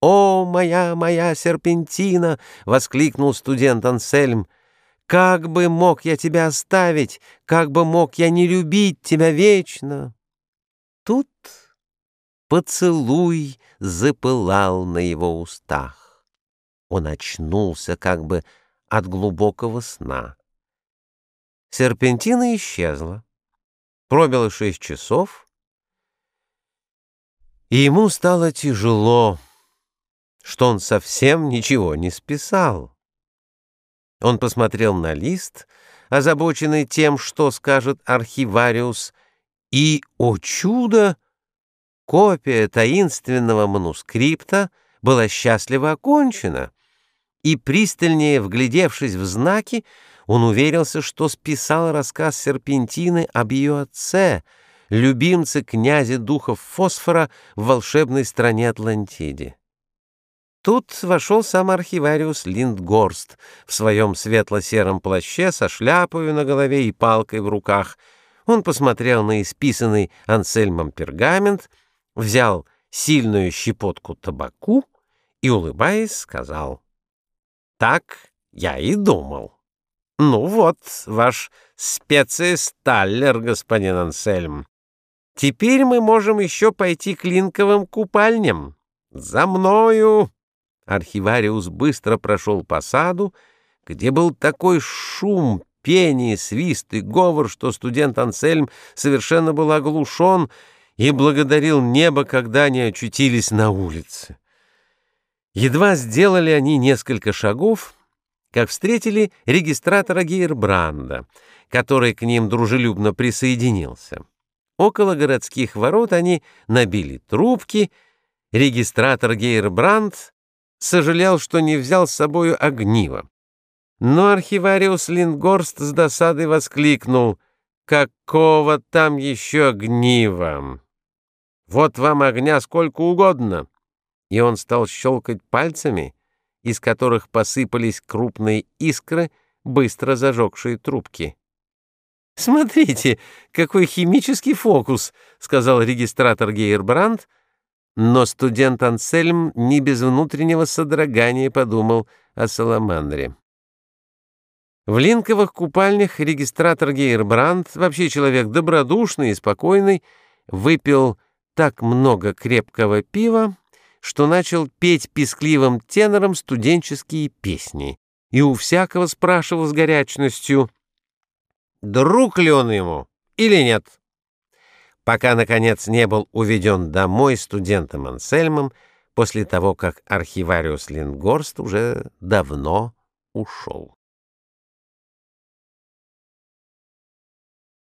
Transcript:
«О, моя, моя серпентина!» — воскликнул студент Ансельм. «Как бы мог я тебя оставить? Как бы мог я не любить тебя вечно?» Тут поцелуй запылал на его устах. Он очнулся как бы от глубокого сна. Серпентина исчезла. Пробило шесть часов, и ему стало тяжело, что он совсем ничего не списал. Он посмотрел на лист, озабоченный тем, что скажет архивариус, и, о чудо, копия таинственного манускрипта была счастливо окончена, и, пристальнее вглядевшись в знаки, он уверился, что списал рассказ Серпентины об ее отце, любимце князя духов Фосфора в волшебной стране Атлантиде. Тут вошел сам архивариус Линдгорст в своем светло-сером плаще со шляпою на голове и палкой в руках. Он посмотрел на исписанный Ансельмом пергамент, взял сильную щепотку табаку и, улыбаясь, сказал, «Так я и думал». Ну вот, ваш специесталлер, господин Ансельм. Теперь мы можем еще пойти к линковым купальням. За мною!» Архивариус быстро прошел по саду, где был такой шум, пение, свист и говор, что студент Ансельм совершенно был оглушен и благодарил небо, когда они очутились на улице. Едва сделали они несколько шагов — как встретили регистратора Гейрбранда, который к ним дружелюбно присоединился. Около городских ворот они набили трубки. Регистратор Гейрбранд сожалел, что не взял с собою огниво. Но архивариус Лингорст с досадой воскликнул «Какого там еще огнива? Вот вам огня сколько угодно!» И он стал щелкать пальцами — из которых посыпались крупные искры, быстро зажегшие трубки. «Смотрите, какой химический фокус!» — сказал регистратор Гейербранд, но студент Ансельм не без внутреннего содрогания подумал о Саламандре. В линковых купальнях регистратор Гейербранд, вообще человек добродушный и спокойный, выпил так много крепкого пива, что начал петь пескливым тенором студенческие песни, и у всякого спрашивал с горячностью, друг ли он ему или нет. Пока, наконец, не был уведен домой студентом Ансельмом после того, как архивариус Лингорст уже давно ушел.